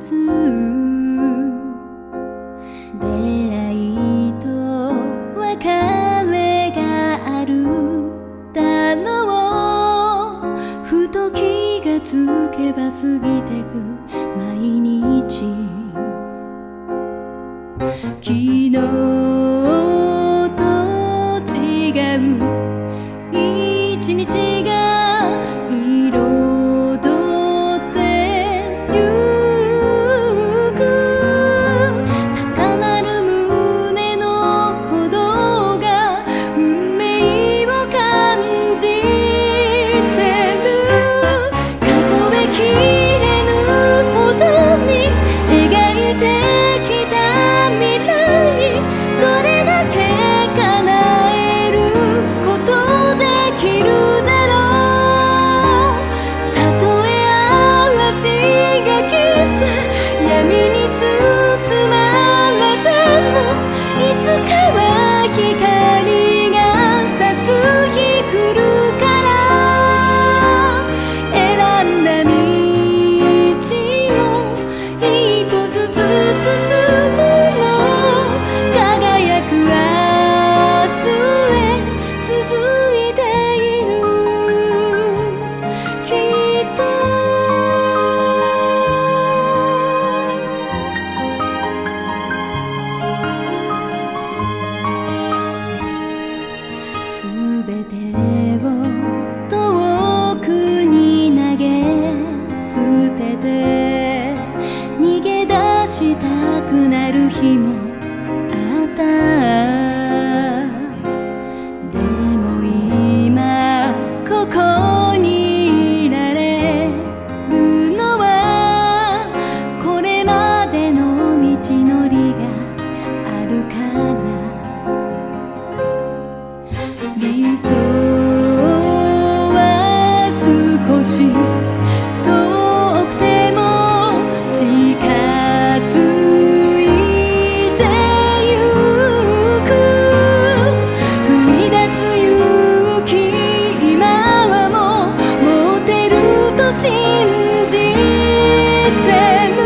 つ出会いと別れがあるだろうふと気がつけば過ぎてく。毎日。昨日と違う。temo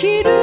きる